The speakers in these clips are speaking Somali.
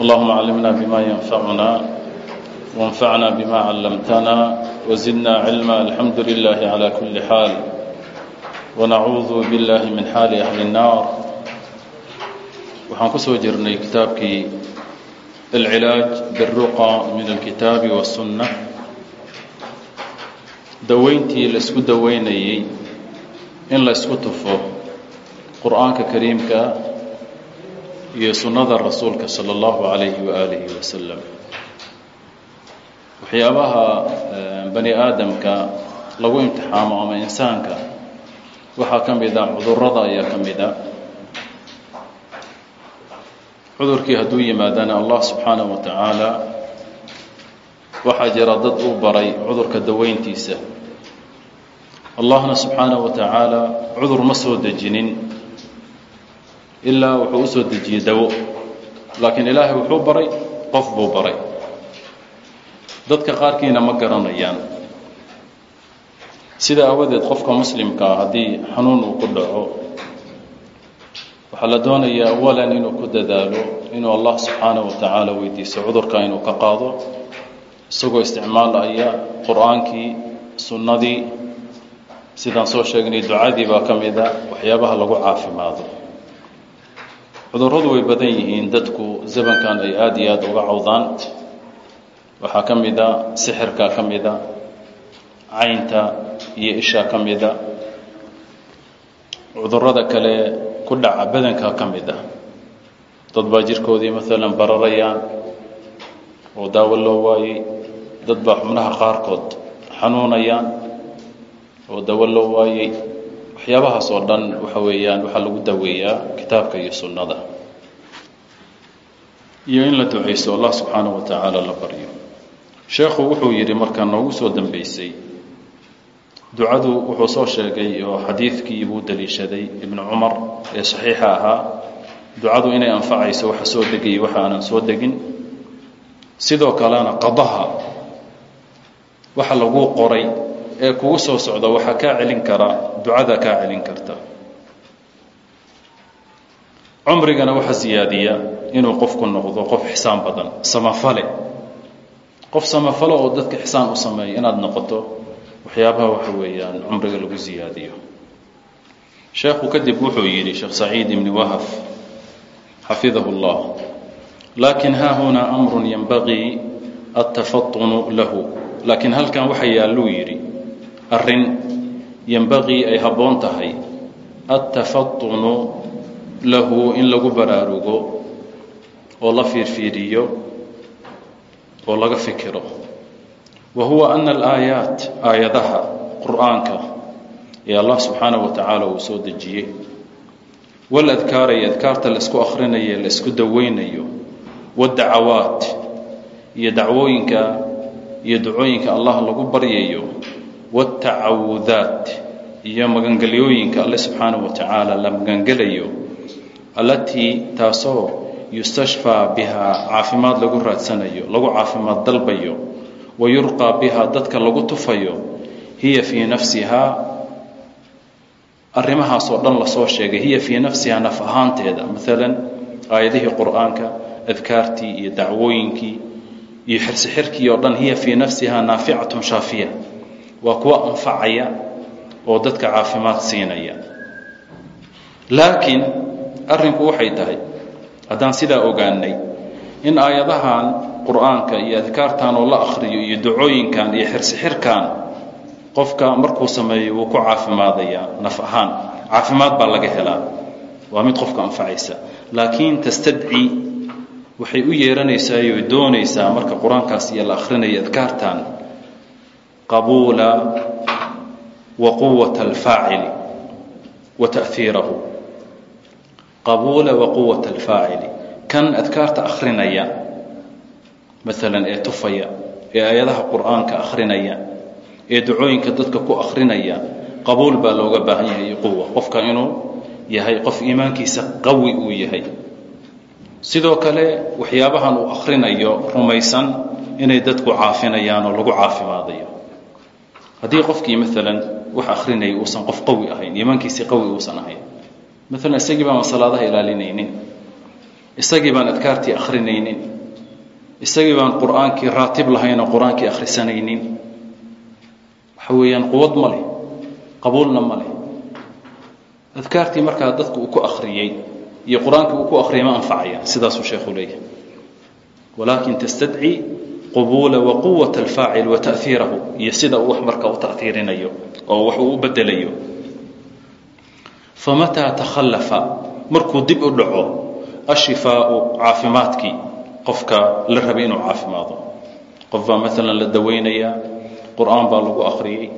allahuma callimna bima yanfacuna wanfacna bima callamtana wazidna cilma alxamdu lilahi cala kuli xaal wanacuudu billahi min xaali ahli nnaar waxaan ku soo jirnay kitaabkii alcilaaj biruqa min alkitaabi wasunna daweyntii la isku daweynayey in laysku tufo qur'aanka kariimka iyo sunnada rasuulka salى اllahu عalayhi waalihi wasalam waxyaabaha bani aadamka lagu imtixaamo ama insaanka waxaa ka mida cudurada ayaa ka mida cudurkii hadduu yimaadana allah subxaanaه wa tacaala waxaa jira dad uu baray cudurka daweyntiisa allahna subxaanaه wa tacaala cudur ma soo dejinin ilaa wuxuu u soo dejiyey dawo. Laakiin ilaahay wuxuu baray qof buu baray. Dadka qaarkiina ma garanayaan. Sida aawadeed qofka muslimkaa haddii xanuun uu ku dhaco waxaa la doonayaa awalan inuu ku dadaalo inuu allah subxaanaه wa tacaala weydiiso cudurka inuu ka qaado isagoo isticmaalaya qur'aankii sunnadii. Sidaan soo sheegnay ducadii baa ka mida waxyaabaha lagu caafimaado cudurradu way badan yihiin dadku zamankan ay aada iyo aada uga cawdaan. Waxaa ka mida sixirka ka mida caynta iyo isha ka mida cudurrada kale ku dhaca badanka ka mid ah dad baa jirkoodii maalan bararayaan oo daawo loo waayey. Dad baa xubnaha qaarkood xanuunayaan oo dawo loo waayey waxyaabahaas oo dhan waxa weeyaan waxaa lagu daweeyaa kitaabka iyo sunnada. Iyo in la ducaysto allah subxaanaه wa tacaala la baryo. Sheekhu wuxuu yidhi markaa noogu soo dambeysay ducadu wuxuu soo sheegay oo xadiidkii buu daliishaday ibnu cumar ee saxiixa ahaa ducadu inay anfacayso waxa soo degayay waxa aanan soo degin. Sidoo kalena qadaha waxa laguu qoray ee kugu soo socda waxaa kaa celin kara ducada kaa celin karta. Cumrigana waxa siyaadiya inuu qofku noqdo qof xisaan badan samafale. Qof samafale oo dadka xisaan u sameeya inaad noqoto waxyaabaha waxa weeyaan cumriga lagu siyaadiyo. Sheekhu kadib wuxuu yidhi sheekh saciid ibni wahaf xafidahu اllah laakin ha hunaa amru yanbagii atafatunu lahu. Laakiin halkan waxa yaalluu yidhi arrin yanbagii ay habboon tahay. Attafatunu lahu in lagu baraarugo oo la fiirfiiriyo oo laga fikiro. Wa huwa ana alaayaat aayadaha qur'aanka ee allah subxaanaه wa tacaala uu soo dejiyey. Waladkaara iyo adkaarta la isku akhrinayo la isku daweynayo. Wadacawaat iyo dacwooyinka iyo ducooyinka allah lagu baryayo wاtacawudaat iyo magangelyooyinka alle subxaanaه wa tacaala la magangelayo allatii taasoo yustashfaa bihaa caafimaad lagu raadsanayo lagu caafimaad dalbayo wa yurqaa bihaa dadka lagu tufayo hiya fii nafsihaa arrimahaasoo dhan la soo sheegay hiya fii nafsihaa naf ahaanteeda. Maalan aayadihii qur'aanka adkaartii iyo dacwooyinkii iyo xirsixirkii oo dhan hiya fii nafsihaa naaficatun shaafiya waa kuwa anfacaya oo dadka caafimaad siinaya. Laakiin arrinku waxay tahay haddaan sidaa ogaanay in aayadahan qur'aanka iyo adkaartan oo la akhriyo iyo ducooyinkan iyo xirsixirkan qofka markuu sameeyo wuu ku caafimaadayaa naf ahaan. Caafimaad baa laga helaa. Waa mid qofka anfacaysa. Laakiin tastadci waxay u yeeranaysaa oy doonaysaa marka qur'aankaas iyo la akhrinayo adkaartan qabuula wa quwata alfaacili wa ta'iirahu qabuula wa quwata alfaacili kan adkaarta akhrinaya maalan ee tufaya ee aayadaha qur'aanka akhrinaya ee ducooyinka dadka ku akhrinaya qabuul baa looga baahan yahay iyo quwa qofka inuu yahay qof iimaankiisa qawi uu yahay. Sidoo kale waxyaabahan uu akhrinayo rumaysan inay dadku caafinayaan oo lagu caafimaadayo haddii qofkii maalan wax akhrinaya uusan qof qawi ahayn iimaankiisii qawi uusan ahayn maalan isagii baan salaadaha ilaalinaynin isagii baan adkaartii akhrinaynin isagii baan qur'aankii raatib lahayn oo qur'aankii akhrisanaynin waxa weeyaan quwad ma leh qabuulna ma adkaartii markaa dadku uu ku akhriyey iyo qur'aankii uu ku akhriyay ma anfacayaan sidaasuu sheekhu leeyahay. Walaakin tastadci qubuula wa quwata alfaacil wa ta'hiirahu iyo sida uu wax markaa u ta'hiirinayo oo wax uu u bedelayo famataa takhallafa? Markuu dib u dhaco ashifaau caafimaadkii qofka la rabay inuu caafimaado. Qof baa maalan la dawaynayaa qur'aan baa lagu akhriyey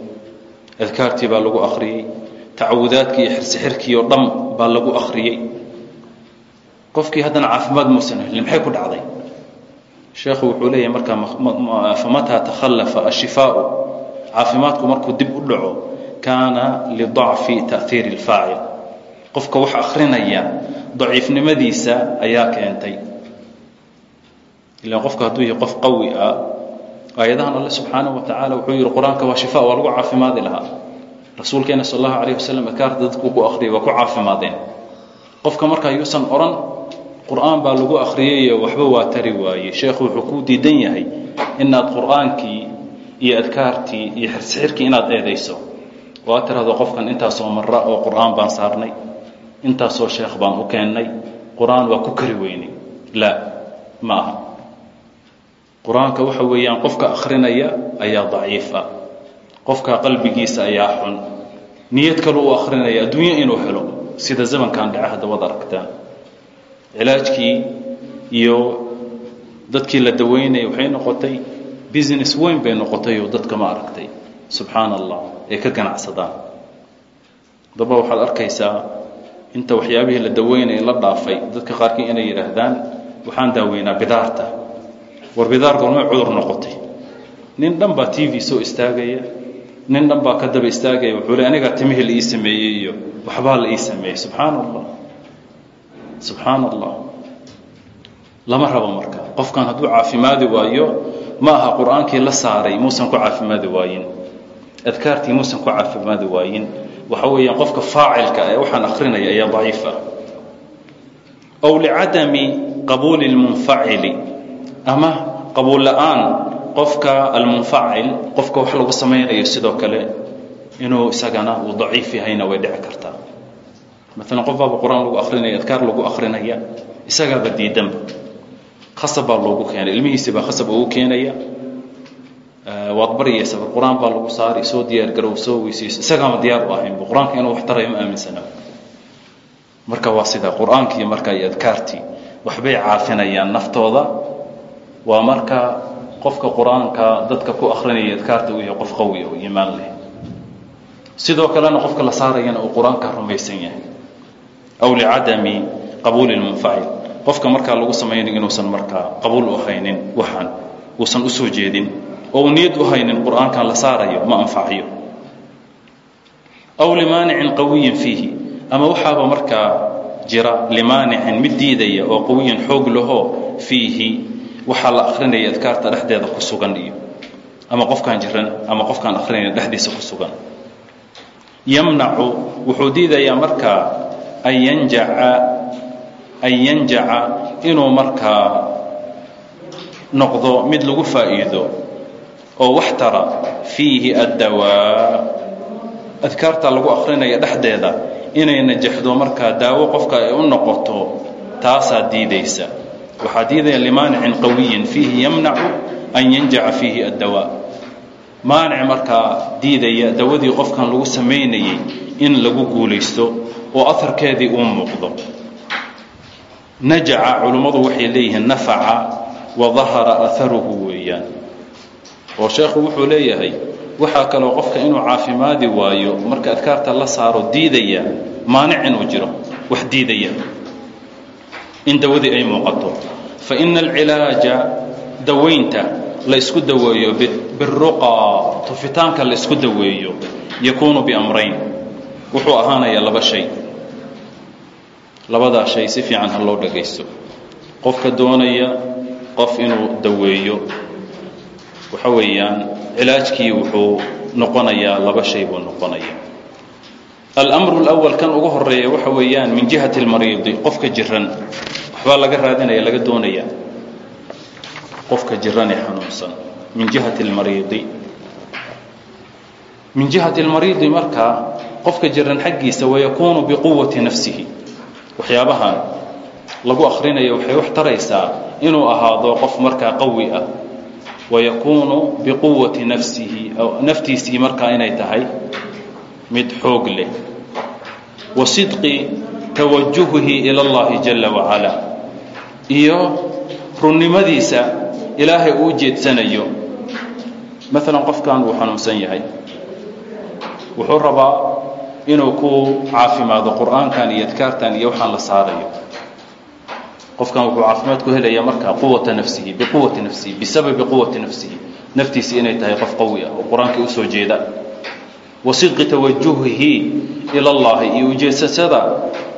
adkaartii baa lagu akhriyey tacawudaadkii iyo xirsixirkii oo dham baa lagu akhriyey. Qofkii haddana caafimaad muusan helin maxay ku dhacday sheekhu wuxuu leeyahay markaa famataa takhallafa ashifaau. Caafimaadku markuu dib u dhaco kaana lidacfi ta'hiiri اlfaacil qofka wax akhrinaya daciifnimadiisa ayaa keentay. Ilaan qofka hadduu yahay qof qawi ah aayadahan alle subxaanaه wa tacaala wuxuu yihi qur'aanka waa shifa waa lagu caafimaadi lahaa. Rasuulkeena sal allahu alayh wasalam adkaarta dadku ku akhriyay waa ku caafimaadeen. Qofka markaa yuusan odhan qur'aan baa lagu akriyayo waxba waa tari waaye. Sheekhu wuxuu kuu diidan yahay inaad qur'aankii iyo adkaartii iyo xirsixirkii inaad eedayso. Oo aad tiraahdo qofkan intaasoo mara oo qur'aan baan saarnay intaasoo sheekh baan u keennay qur'aan waa ku kari weynay laa ma aha. Qur'aanka waxa weeyaan qofka akhrinaya ayaa daciif ah qofka qalbigiisa ayaa xun. Niyad kalu u akhrinaya adduunyo inuu helo. Sida zamankan dhace hadda wad aragtaan cilaajkii iyo dadkii la daweynayay waxay noqotay business weyn bay noqotay oo dadka ma aragtay. Subxaana allah ay ka ganacsadaan. Daba waxaad arkaysaa inta waxyaabihii la daweynaya la dhaafay dadka qaarkii inay yidhaahdaan waxaan daaweynaa bidaarta. War bidaar gormay cudur noqotay. Nin dhan baa t v soo istaagaya nin dhan baa ka daba istaagaya wuxuu le anigaa timihii la ii sameeyey iyo waxbaa la ii sameeyey. Subxaana allah subxaana allah lama rabo marka. Qofkan hadduu caafimaadi waayo ma aha qur'aankii la saaray muusan ku caafimaadi waayin. Adkaartii muusan ku caafimaadi waayin. Waxa weeyaan qofka faacilka ee waxaan akrinaya ayaa daciif ah aw licadami qabuuli اlmunfacili ama qabuul la'aan qofka almunfacil qofka wax lagu samaynayo sidoo kale inuu isagana uu daciif yahayna way dhici kartaa maalan qof baaba qur'aan lagu akrinaya adkaar lagu akrinaya isagaaba diidanba khasab baa loogu keenay ilmihiisi baa khasab ugu keenaya. Waad baryaysa bar qur'aan baa lagu saari soo diyaar garow soo weysayso isagaama diyaar u ahaynba qur'aanka inuu wax tarayo ma aaminsana marka waa sida qur'aankii marka iyo adkaartii waxbay caafinayaan naftooda. Waa marka qofka qur'aanka dadka ku akrinaya adkaarta uu yahay qof qawi oo iimaan leh. Sidoo kalena qofka la saarayana uu qur'aanka rumaysan yahay aw licadami qabuuli lmunfacil qofka markaa lagu samaynayo inuusan markaa qabuul u haynin waxaan uusan u jeedin oo uu niyad u haynin qur'aankan la saarayo ma anfacayo aw limaanicin qawiyin fiihi. Ama waxaaba markaa jira limaanicin mid diidaya oo qawiyin xoog lahoo fiihi waxaa la akrinaya adkaarta dhexdeeda ku sugan iyo ama qofkaan jiran ama qofkaan akrinaya dhexdiisa ku sugan. Yamnacu wuxuu diidayaa markaa an yanjaca an yanjaca inuu markaa noqdo mid lagu faa'iido oo wax tara fiihi addawaa. Adkaarta lagu akrinaya dhexdeeda inay najaxdo markaa daawo qofka ay u noqoto taasaa diidaysa. Waxaa diidaya limaanicin qawiyin fiihi yamnacu an yanjaca fiihi addawaa maanic markaa diidaya dawadii qofkan lagu samaynayey in lagu guulaysto oo aharkeedii uu muuqdo. Najaca culummadu waxay leeyihiin nafaca wa dahara aharuhu weeyaan. Oo sheekhu wuxuu leeyahay waxaa kaloo qofka inuu caafimaadi waayo marka adkaarta la saaro diidaya maanic inuu jiro wax diidaya. In dawadii ay muuqato. Fa ina alcilaaja dawaynta la isku daweeyo biruqa tufitaanka la isku daweeyo yakuunu biamrayn wuxuu ahaanayaa laba shay labadaa shay si fiican ha loo dhagaysto qofka doonaya qof inuu daweeyo waxa weeyaan cilaajkii wuxuu noqonayaa laba shay buu noqonaya almru اlأwal kan ugu horeeya waxa weeyaan min jihati اlmariidi qofka jiran waxbaa laga raadinaya laga doonaya qofka jiran ee xanuunsan min jihati اlmariidi min jihati اlmariidi markaa qofka jiran xaggiisa wayakuunu biquwati nafsihi waxyaabahan lagu akhrinayo waxay wax taraysaa inuu ahaado qof markaa qawi ah wayakuunu biquwati nafsihi naftiisii markaa inay tahay mid xoog leh wa sidqi tawajuhihi ila اllahi jala wacala iyo runnimadiisa ilaahay uu jeedsanayo maalan qofkan wuu xanuunsan yahay. Wuxuu rabaa inuu ku caafimaado qur'aankan iyo adkaartan iyo waxaan la saarayo qofkan wuxuu caafimaad ku helayaa markaa quwata nafsihi biquwati nafsihi bisababi quwati nafsihi. Naftiisi inay tahay qof qawi ah oo qur'aankii u soo jeeda. Wa sidqi tawajuhihi ila llahi iyo ujeedsasada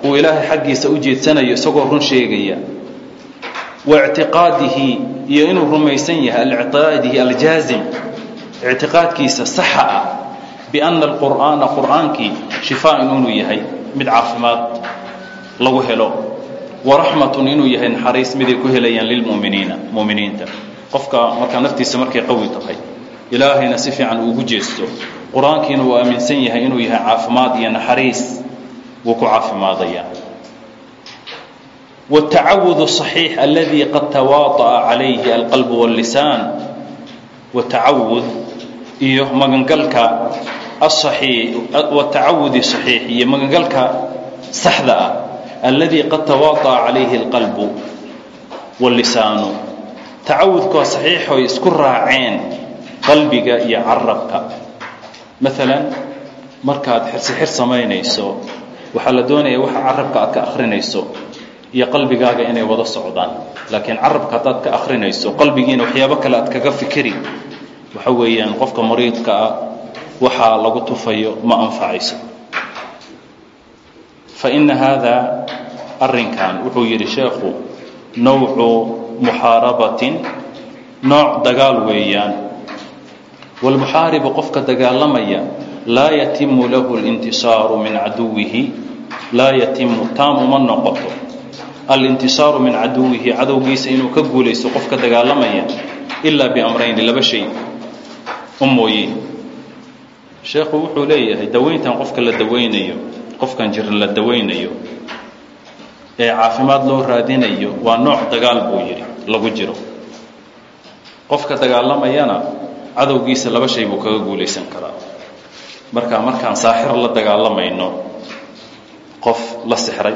uu ilaahay xaggiisa u jeedsanayo isagoo run sheegaya. Wa ictiqaadihi iyo inuu rumaysan yahay alictiqaadihi aljaazim ictiqaadkiisa saxa ah biana alqur'aana qur'aankii shifaan inuu yahay mid caafimaad lagu helo waraxmatun inuu yahay naxariis miday ku helayaan lilmuminiina muminiinta qofka markaa naftiisa markay qawi tahay ilaahayna si fiican uugu jeesto qur-aankiina uu aaminsan yahay inuu yahay caafimaad iyo naxariis wuu ku caafimaadaya wاtacawud الصaxiix aladi qad tawaطa'a calayhi alqalb wاllisaan watacawud iyo magangalka watacawudi saxiix iyo magangalka saxda ah alladii qad tawaadaca calayhi alqalbu walisaanu tacawudkoo saxiixoy isku raaceen qalbiga iyo carabka. Maalan markaad xirsixir samaynayso waxaa la doonaya waxa carabka aad ka akrinayso iyo qalbigaaga inay wada socdaan. Laakiin carabka haddaad ka akrinayso qalbigiina waxyaabo kale aad kaga fikiri waxa weeyaan qofka mariidka ah waxaa lagu tufayo ma anfacayso. Fa ina haadaa arrinkan wuxuu yidhi sheekhu nawcu muxaarabatin nooc dagaal weeyaan. Wاlmuxaaribu qofka dagaalamaya laa yatimu lahu اlintisaaru min caduwihi laa yatimu taam uma noqoto. Alintisaaru min caduwihi cadowgiisa inuu ka guulaysto qofka dagaalamaya ilaa biamrayni laba shay u mooye. Sheekhu wuxuu leeyahay dawayntan qofka la dawaynayo qofkan jiran la dawaynayo ee caafimaad loo raadinayo waa nooc dagaal buu yidhi lagu jiro. Qofka dagaalamayana cadowgiisa laba shay buu kaga guulaysan karaa. Marka markaan saaxir la dagaalamayno qof la sixray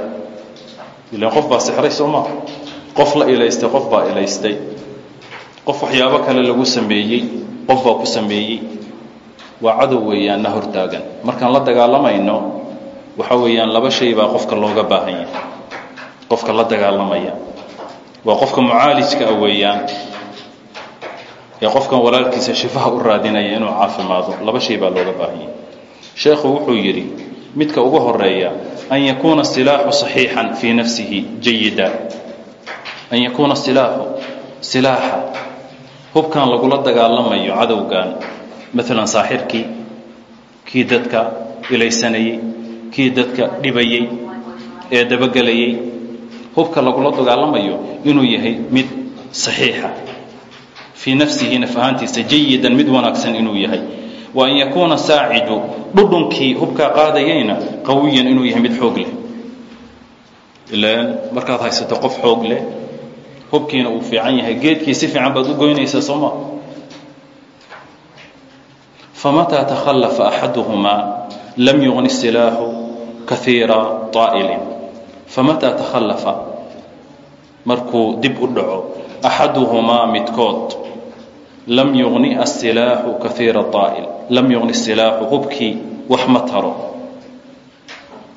ilan qof baa sixray soo maa qof la ilaystay qof baa ilaystay. Qof waxyaabo kale lagu sameeyey qof baa ku sameeyey. Waa cadow weeyaan na hortaagan. Markaan la dagaalamayno waxa weeyaan laba shay baa qofka looga baahan yahay. Qofka la dagaalamaya. Waa qofka mucaalijka ah weeyaan. Ee qofkan walaalkiisa shifaha u raadinaya inuu caafimaado laba shay baa looga baahan yahay. Sheekhu wuxuu yidhi midka ugu horreeya an yakuuna silaaxu صaxiixan fii nafsihi jayida. An yakuuna silaaxu silaaxa hubkan lagula dagaalamayo cadowgan. Maalan saaxirkii kii dadka ilaysanayey kii dadka dhibayey ee dabagelayey hubka lagula dagaalamayo inuu yahay mid saxiixa. Fii nafsihi naf jayidan mid wanaagsan inuu yahay. Wa an yakuuna saacidu dhudhunkii hubkaa qaadayayna qawiyan inuu yahay mid xoog leh. Ilaan markaad haysato qof xoog leh hubkiina uu fiican yahay geedkii si fiican baad u goynaysaa sooma famataa takhallafa axaduhumaa lam yugni silaaxu kaiira طaa'ilin famataa takhallafa markuu dib u dhaco axaduhumaa midkood lam yugni asilaaxu kaiira aa'il lam yugni silaaxu hubkii wax ma taro.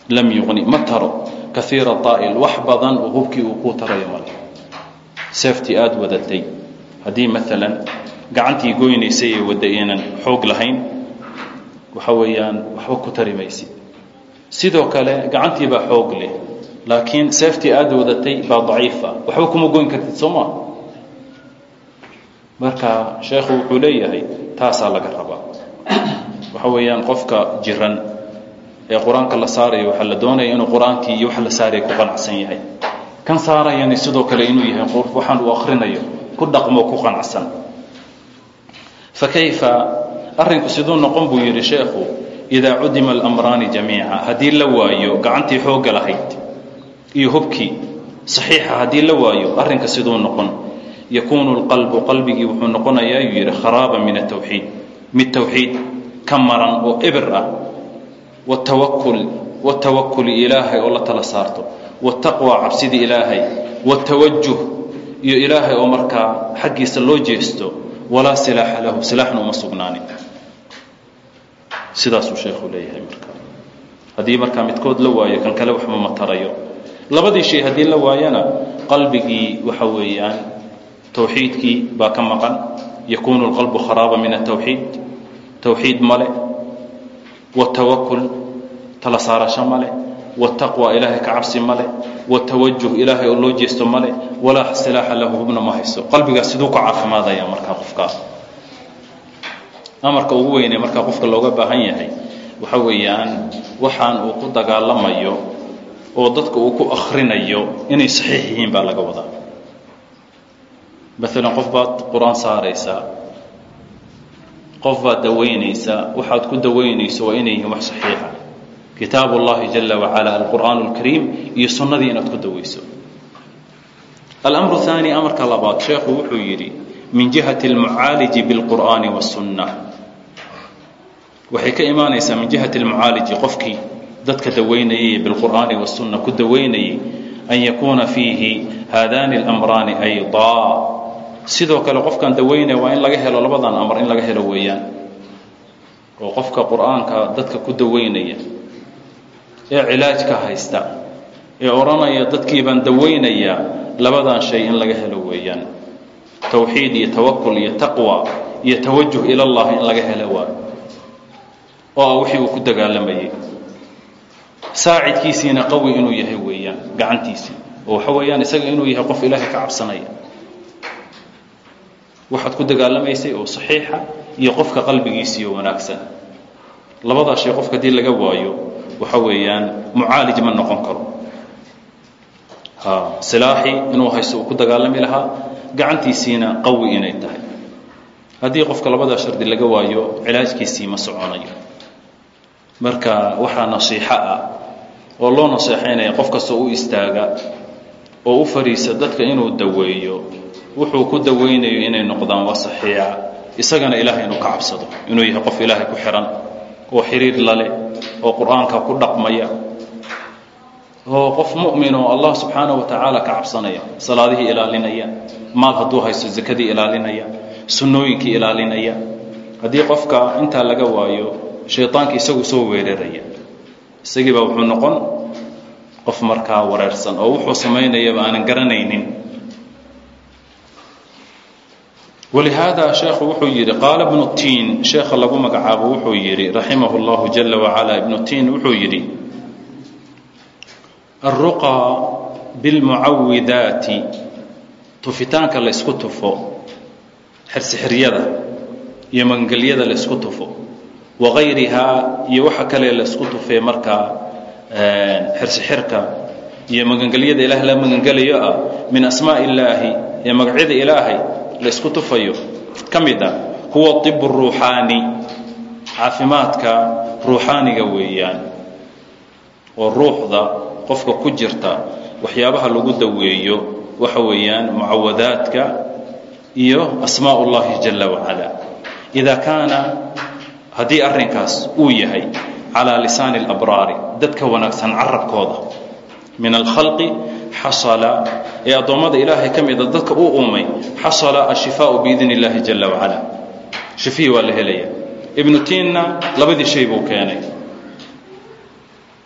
Lam yugni ma taro kaiira aa'il wax badan oo hubkii uu kuu tarayo male seeftii aada wadatay. Haddii maalan gacantii goynaysay ee wadda aynan xoog lahayn waxa weeyaan waxba ku tari maysid sidoo kale gacantii baa xoog leh laakiin seeftii aada wadatay baa daciifa. Waxba kuma goyn kartid soo maa marka sheekhu wuxuu leeyahay taasaa laga rabaa. Waxa weeyaan qofka jiran ee qur'aanka la saarayo waxaa la doonaya inuu qur'aankii iyo wax la saaraya ku qanacsan yahay kan saarayani sidoo kale inuu yahay qof waxaan uu akrinayo ku dhaqmo ku qanacsan. Fa kayfa? Arrinku siduu noqon buu yidhi sheekhu idaa cudima alamraani jamiica haddii la waayo gacantii xoogga lahayd iyo hubkii saxiixa haddii la waayo arrinka siduu noqon. Yakuunu lqalbu qalbigii wuxuu noqonayaa yuu yidhi kharaaba min atawxiid mid tawxiid ka maran oo ebir ah. Watawakul watawakuli ilaahay oo la tala saarto wataqwa cabsidii ilaahay watawajuh iyo ilaahay oo markaa xaggiisa loo jeesto walaa silaaxa lahu silaaxna uma sugnaanin. Sidaasuu sheekhu leeyahay marka. Haddii markaa midkood la waayo kan kale waxma matarayo. Labadii shay haddii la waayana qalbigii waxa weeyaan tawxiidkii baa ka maqan. Yakuunu lqalbu kharaaba min atawxiid tawxiid male watawakul tala saarasho male wataqwa ilaahay ka cabsi male watawajuh ilaahay oo loo jeesto male walaa silaaxa lahu hubna ma hayso qalbigaas siduu ka caafimaadaya markaa qofkaa amarka ugu weynee markaa qofka looga baahan yahay waxa weeyaan waxaan uu ku dagaalamayo oo dadka uu ku akrinayo inay saxiix yihiin baa laga wadaa maalan qof baad qur'aan saaraysaa qof baad dawaynaysaa waxaad ku dawaynayso waa inay yihiin wax saxiixa kitaab اllahi jala wacala alqur'aan اlkariim iyo sunnadii inaad ku dawayso alamru haani amarka labaad sheekhu wuxuu yidhi min jihati اlmucaaliji biاlqur'aani waالsunna waxay ka imaanaysaa min jihati اlmucaaliji qofkii dadka dawaynayay biاlqur'aani waالsunna ku dawaynayay an yakuuna fiihi haadani اlamraani ayضaa sidoo kale qofkan dawaynaya waa in laga helo labadan amar in laga helo weeyaan oo qofka qur'aanka dadka ku dawaynaya ee cilaajka haysta ee odhanaya dadkii baan dawaynayaa labadan shay in laga helo weeyaan. Tawxiid iyo tawakul iyo taqwa iyo tawajuh ilallahi in laga helo waa. Oo ah wixii uu ku dagaalamayay saacidkiisiina qawi inuu yahay weeyaan gacantiisii oo waxa weeyaan isaga inuu yahay qof ilaahay ka cabsanaya. Waxaad ku dagaalamaysay oo saxiixa iyo qofka qalbigiisiiyo wanaagsan. Labadaa shay qofka haddii laga waayo waxa weeyaan mucaalij ma noqon karo. Silaaxii inuu haysto uu ku dagaalami lahaa gacantiisiina qawi inay tahay. Haddii qofka labadaa shardi laga waayo cilaajkiisii ma soconayo. Marka waxaa nasiixo ah oo loo naseexaynaya qof kastoo u istaaga oo u fadhiisa dadka inuu daweeyo wuxuu ku dawaynayo inay noqdaan waa saxiixa. Isagana ilaahay inuu ka cabsado inuu yahay qof ilaahay ku xihan oo xiriir lale oo qur'aanka ku dhaqmaya oo qof mu'min oo allah subxaanaه wa tacaala ka cabsanaya salaadihii ilaalinaya maal hadduu haysto zakadii ilaalinaya sunnooyinkii ilaalinaya. Haddii qofka intaa laga waayo shayطaanka isagu soo weeraraya isagii baa wuxuu noqon qof markaa wareersan oo wuxuu samaynayaba aanan garanaynin walihaada sheekhu wuxuu yidhi qaala ibnu tiin sheekha lagu magacaabo wuxuu yidhi raximah اllahu jala wacala ibnu tiin wuxuu yidhi alruqa bilmucawidaati tufitaanka la ysku tufo xirsixiryada iyo magangelyada la ysku tufo wagayrihaa iyo waxa kale la ysku tufee markaa xirsixirka iyo magangelyada ilaah la magangelayo ah min asmaa illaahi magacyada ilaahay la ysku tufayo ka mid a huwa طib الruuxaani caafimaadka ruuxaaniga weeyaan oo ruuxda qofka ku jirta waxyaabaha lagu daweeyo waxa weeyaan mucawadaadka iyo asmaa اllahi jala wacala إida kaana haddii arrinkaas uu yahay calىa lisaani اlabraari dadka wanaagsan carabkooda min alkhalqi xasala ee addoommada ilaahay ka mida dadka uu uumay xasala ashifaau biidn اllahi jala wacala shifihii waa la helaya ibnu tiinna labadii shay buu keenay.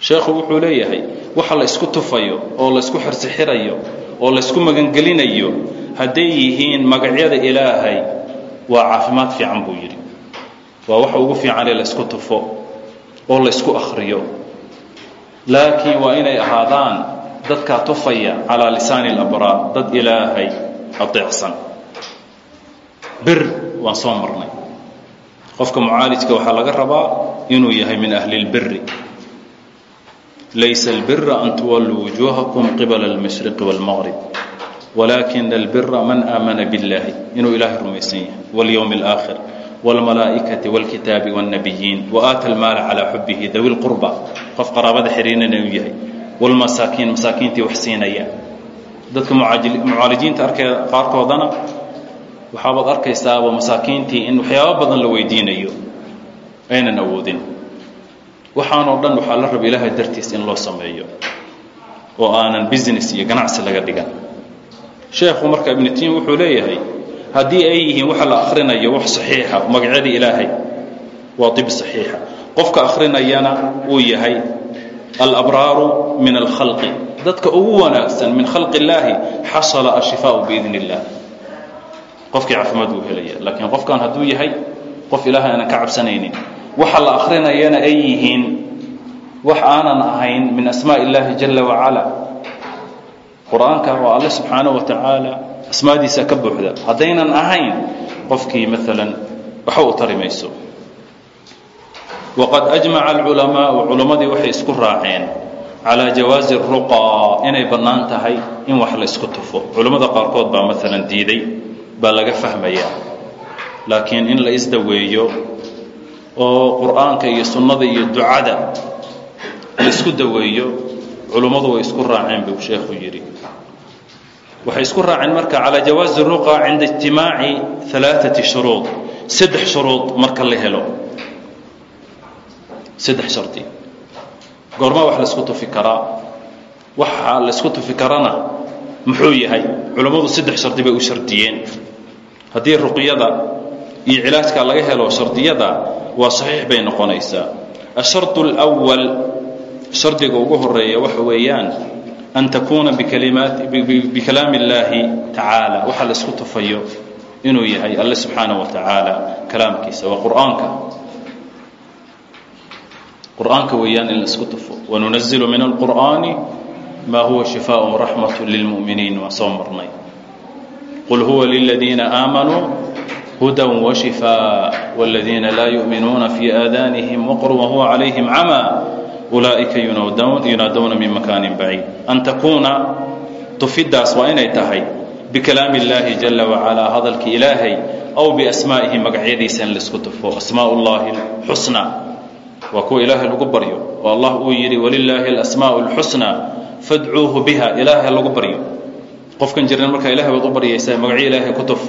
Sheekhu wuxuu leeyahay waxa la isku tufayo oo la isku xirsixirayo oo laysku magangelinayo hadday yihiin magacyada ilaahay waa caafimaad fiican buu yidhi. Waa waxa ugu fiicanee laysku tufo oo laysku akhriyo. Laakiin waa inay ahaadaan dadkaa tufaya calaa lisaani alabraar dad ilaahay ateecsan bir waan soo marnay qofka mucaalijka waxaa laga rabaa inuu yahay min ahli اlbiri laysa اlbira an tuwalluu wujuuhakum qibala اlmashriqi wاlmaqrib walaakina اlbira man aamana biاllahi inuu ilaahay rumaysan yahay wاlyowm اlآakhir wاlmalaa'ikati wاlkitaabi wاlnabiyiin waaata almaala calaa xubihi dawi اlqurba qof qaraabada xiriirina uu yahay wاlmasaakiin masaakiintii wax siinaya dadka mucaalijiinta arkee qaarkoodana waxaabaad arkaysaaba masaakiintii in waxyaabo badan la weydiinayo aynan awoodin waxaanoo dhan waxaa la raba ilaahay dartiis in loo sameeyo oo aanan business iyo ganacsi laga dhigan sheekhu marka ibnu tiim wuxuu leeyahay haddii ay yihiin waxa la akhrinayo wax saxiixa magacyadii ilaahay waa dib saxiixa qofka akhrinayana uu alabraaru min alkhalqi dadka ugu wanaagsan min khalqi illaahi xasala ashifaau biidn illaah qofkii caafimaad wuu helaya laakiin qofkan hadduu yahay qof ilaahay aanan ka cabsanaynin waxa la akhrinayana ay yihiin wax aanan ahayn min asmaa illaahi jala wacala qur'aanka waa alle subxaana wa tacaala asmaadiisa ka buuxda haddaynan ahayn qofkii maalan waxba u tari waqad ajmaca alculamaau culammadii waxay isku raaceen calaa jawaazi ruqaa inay bannaan tahay in wax la isku tufo culammada qaarkood baa maalan diiday baa laga fahmayaa laakiin in la isdaweeyo oo qur'aanka iyo sunnada iyo ducada la isku daweeyo culummadu way isku raaceen buu sheekhu yidhi waxay isku raaceen marka calaa jawaazi ruqa cinda ijtimaaci alaaati shuruud saddex shuruud marka la helo saddex shardi goormaa wax la isku tufi karaa waxa la isku tufi karana muxuu yahay culummadu saddex shardi bay u shardiyeen haddii ruqyada iyo cilaajka laga helo shardiyada waa saxiix bay noqonaysaa ashardu اlأwal shardiga ugu horeeya waxa weeyaan an takuuna bikalaami اllaahi tacaala waxa la isku tufayo inuu yahay alle subxaanaه wa tacaala kalaamkiisa waa qur'aanka qur'aanka weeyaan in la isku tufo wanunazilu min alqur'aani ma huwa shifaaء raxmaة lilmu'miniin waa soo marnay qul huwa liladiina aamanuu huda washifaa wاladiina laa yu'minuuna fii aadanihim waqr wahuwa calayhim camaa ulaa'ika yunaadowna min makaanin baciid an takuuna tufidaas waa inay tahay bikalaami اllaahi jala wacalaa hadalki ilaahay aw biasmaa'ihi magacyadiisa in laisku tufo asmaa اllahi اlxusna waa kuwa ilaahay lagu baryo. Oo allah uu yidhi walilaahi alasmaa'u اlxusna fadcuuhu biha. Ilaahay lagu baryo. Qofkan jiran markaa ilahay baad u baryaysaa magacyo ilaahay ku tuf.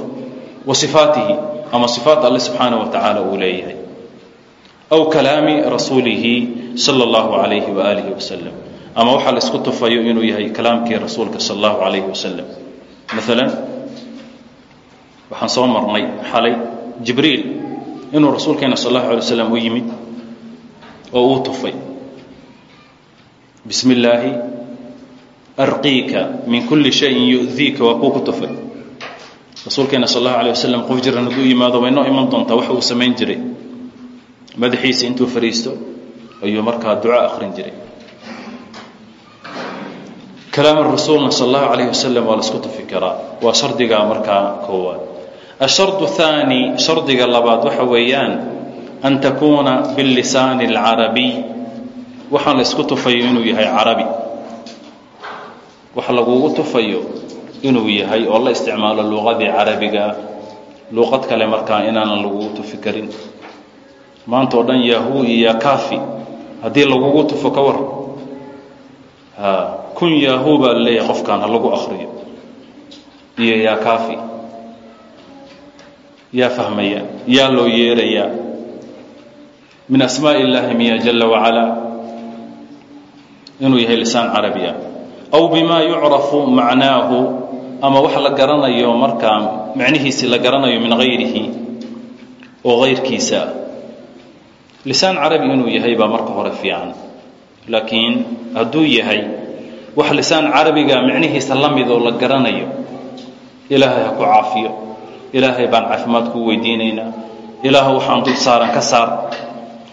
Wa sifaatihi ama sifaat alle subxaana wa tacaala uu leeyahay. Aw kalaami rasuulihi sala allahu calayhi waaalihi wasalam ama waxaa la isku tufayo inuu yahay kalaamkii rasuulka sala allahu calayhi wasalam maalan waxaan soo marnay xalay jibriil inuu rasuulkeena sal allahu alay waslam u yimid oo uu tufay. Bismi illaahi arqiika min kulli shayin yu'diika waa kuu ku tufay. Rasuulkeena sal allahu alay wasalam qof jiran hadduu yimaado way noo iman doontaa waxa uu samayn jiray. Madaxiisa intuu fadhiisto ayuu markaa duco akhrin jiray. Kalaam rasuulna sal allahu alayh wasalam waa la isku tufi karaa. Waa shardigaa markaa koowaad. Ashardu thaani shardiga labaad waxa weeyaan an takuuna bilisaani اlcarabiy waxaan la isku tufayo inuu yahay carabi waxa lagugu tufayo inuu yahay oo la isticmaalo luqadii carabiga luqad kale markaa inaanan lagugu tufi karin maanta oo dhan yahu iyo yakafi haddii lagugu tufo ka war kun yahu baa la leeyahay qofkaan ha lagu akriyo iyo yakafi yaa fahmaya yaa loo yeerayaa min asmaaء اllahi miya jala wacalaa inuu yahay lisaan carabi ah aw bima yucrafu macnaahu ama wax la garanayo markaa macnihiisi la garanayo min hayrihi oo hayrkiisa ah lisaan carabi inuu yahay baa marka hore fiican. Laakiin hadduu yahay wax lisaan carabiga micnihiisa la mid oo la garanayo ilaahay ha ku caafiyo. Ilaahay baan caafimaad kuu weydiinaynaa. Ilaahu waxaan dul saaran ka saar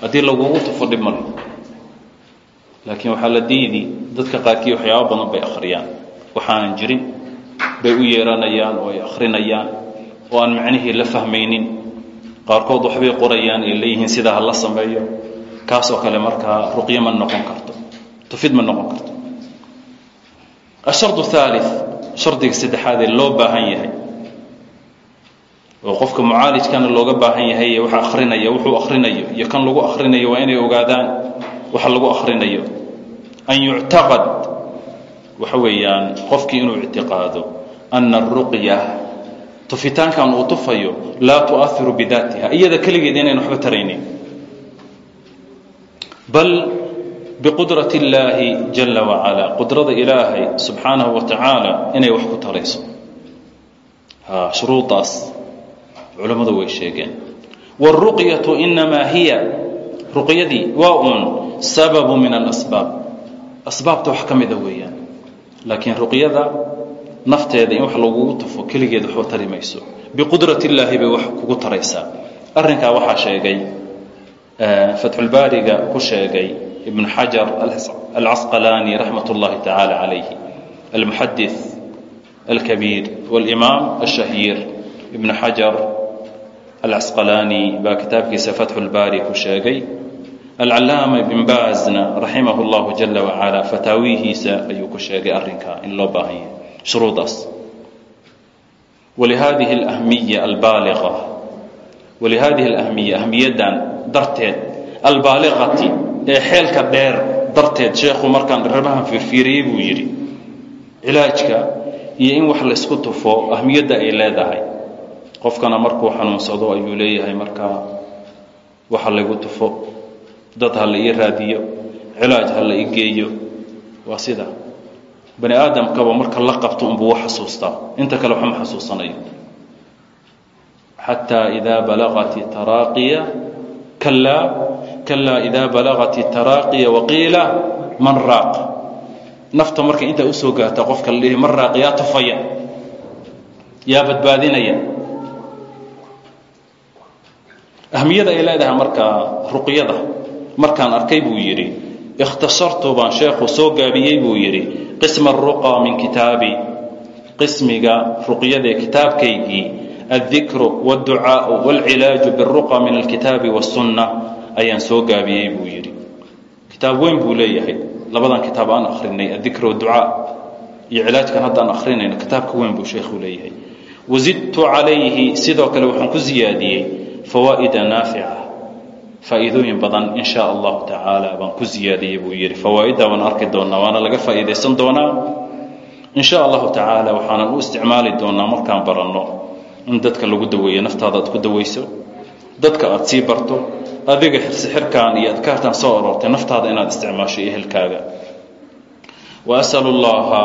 haddii lagugu tufo dhib male laakiin waxaa la diidi dadka qaarkii waxyaaba badan bay akhriyaan. Waxaanan jirin bay u yeeranayaan oo ay akhrinayaan oo aan macnihii la fahmaynin. Qaarkood waxbay qorayaan ay leeyihiin sidaa ha la sameeyo. Kaasoo kale markaa ruqyo ma noqon karto tufid ma noqon karto. Ashardu haali shardiga saddexaad loo baahan yahay oo qofka mucaalijkana looga baahan yahay ee waxa akhrinaya wuxuu akhrinayo iyo kan lagu akhrinayo waa inay ogaadaan waxa lagu akhrinayo. An yuctaqad waxa weeyaan qofkii inuu ictiqaado ana aruqya tufitaankan uu tufayo laa tuahiru bidaatiha iyada keligeed inayn waxba taraynin. Bal biqudrat اllaahi jala wacala qudrada ilaahay subxaanahu wa tacaala inay wax ku tarayso. Shuruudaas culammadu way sheegeen wاruqyatu inamaa hiya ruqyadii waa uun sababu min alasbaab asbaabta wax ka mida weeyaan laakiin ruqyada nafteeda in wax lagugu tufo keligeed waxba tari mayso biqudrat illaahi bay wax kugu taraysaa arrinkaa waxaa sheegay fatxulbaariga ku sheegay ibn xajar alcasqalaani raxmat اllahi tacaala calayhi almuxadis alkabiir wاlimaam ashahiir ibn xajar alcasqalaani baa kitaabkiisa fatxulbaari ku sheegay alcalaama ibn baazna raximah اllahu jala wacala fataawihiisa ayuu ku sheegay arrinkaa in loo baahan yahay shuruudaas. Walihadihi alahmiya albaaliqa walihadihi alahmiya ahmiyadan darteed albaaliqati ee xeelka dheer darteed sheekhu markaan dharrabahan fiirfiiriyey buu yidhi cilaajka iyo in wax laysku tufo ahmiyadda ay leedahay qofkana markuu xanuunsado ayuu leeyahay markaa waxa laygu tufo. Dad ha la ii raadiyo cilaaj ha la ii geeyo. Waa sida. Bani aadamkaba marka la qabto unbuu wax xasuustaa inta kale waxma xasuusanayo xataa idaa balaqat taraaqiya kalaa kalaa idaa balaqat taraaqiya waqiila man raaq. Nafta marka intaa u soo gaarta qofka la dhihi man raaq yaa tufaya yaa badbaadinaya ahmiyada ay leedahay markaa ruqyada markaan arkay buu yidhi ikhtasartu baan sheekhu soo gaabiyey buu yidhi qisma aruqa min kitaabi qismiga ruqyadae kitaabkaygii addikru wاdducaau wاlcilaaju biاruqa min alkitaabi wاsunna ayaan soo gaabiyey buu yidhi kitaab weyn buu leeyahay labadan kitaab aan akhrinay addikr wاdducaa iyo cilaajkan haddaan akhrinayno kitaabka weyn buu sheekhu leeyahay wazidtu calayhi sidoo kale waxaan ku ziyaadiyey fawaa'ida naafica. Faa'iidooyin badan in shaa allahu tacaala baan ku ziyaadiyey buu yidhi. Fawaa'idda waan arki doonaa waana laga faa'iidaysan doonaa. In shaa allahu tacaala waxaanan u isticmaali doonaa markaan baranno in dadka lagu daweeyo naftaada aad ku dawayso dadka aad sii barto adiga xirsixirkan iyo adkaartan soo aroortay naftaada inaad isticmaasho iyo ehelkaaga wa asalu llaha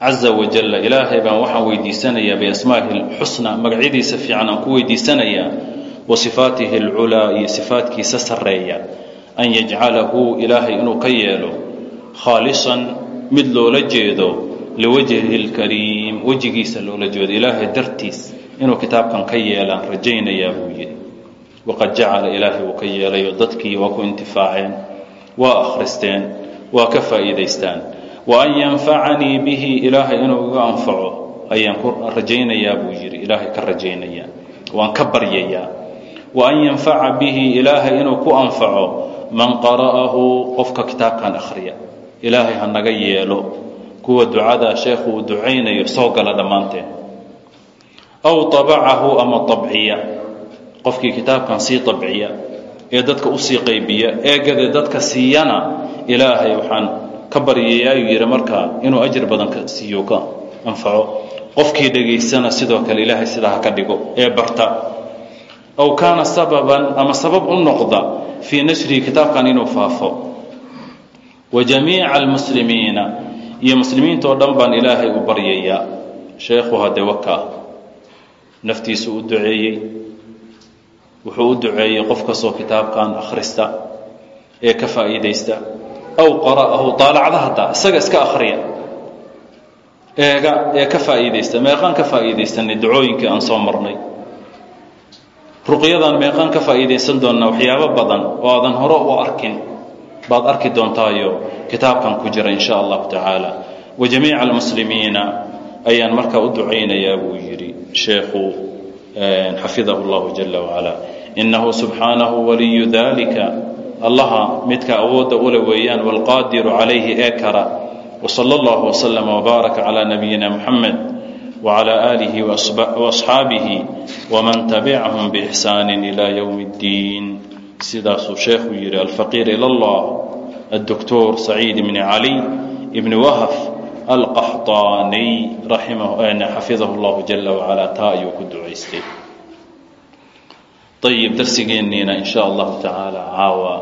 caza wajalla ilaahay baan waxaan weydiisanayaa biasmaahi lxusna magacyadiisa fiican aan ku weydiisanayaa wa sifaatihi iyo sifaatkiisa sarreeya. An yajcalahu ilaahay inuu ka yeelo khaalisan mid loola jeedo liwajhihi lkariim wejigiisa loola jeedo. Ilaahay dartiis inuu kitaabkan ka yeelaan rajaynayaa buu yidhi. Waqad jacala ilaahay uu ka yeelayo dadkii waa ku intifaaceen waa akhristeen waa ka faa'iidaystaan wa an yanfacanii bihi ilaahay inuu iga anfaco. Ayaan ku rajaynayaa buu yidhi ilaahay ka rajaynayaa. Waan ka baryayaa. Wa an yanfaca bihi ilaahay inuu ku anfaco. Man qara'ahu qofka kitaabkan akhriya. Ilaahay ha naga yeelo. Kuwa ducada sheekhu uu ducaynayo soo gala dhammaanteen. Aw tabacahu ama abciya qofkii kitaabkan sii abciya ee dadka u sii qaybiya. Eegade dadka siiyana ilaahay waxaan ka baryayaayuu yidhi markaa inuu ajir badan siiyo ka anfaco. Qofkii dhegaysana sidoo kale ilaahay sidaa ha ka dhigo ee barta aw kaana sababan ama sabab u noqda fii nashrihi kitaabkan inuu faafo. Wa jamiica almuslimiina iyo muslimiinta oo dhan baan ilaahay u baryayaa. Sheekhu hadee wakaa naftiisu u duceeyey wuxuu u duceeyey qof kastoo kitaabkan akhrista ee ka faa'iidaysta aw qara'ahu daalacda haddaa isaga iska akhriya eega ee ka faa'iidaysta meeqaan ka faa'iidaysanay ducooyinkii aan soo marnay ruqyadan meeqaan ka faa'iidaysan doonnaa waxyaabo badan oo aadan hore u arkin baad arki doontaayo kitaabkan ku jira in sha allahu tacaala wa jamiica almuslimiina ayaan markaa u ducaynayaa buu yidhi sheekhu xafidahu llahu jala wacala inahu subxaanahu waliyu dalika allaha midka awoodda ule weeyaan waalqaadiru calayhi ee kara. Wsala allahu wslama wbaaraka calaa nabiyina muxamed wcala aalihi waasxaabihi waman tabicahum biixsaani ila ywm اddiin sidaasuu sheekhu yidhi alfaqiir ila allah addoktor saciid bni cali ibni wahf alqaxطaaniy xafidahu llahu jala wacala taa ayuu ku ducaystay ayib darsigeenniina in sha allahu tacaala caawa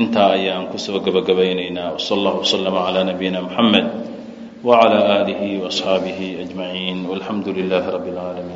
intaa ayaan ku soo gebagabaynaynaa wsal allahu wslama calaa nabiyina muxamed wclى aalihi waasxaabihi ajmaciin walxamdu lilaahi rabbi اlcaalamiin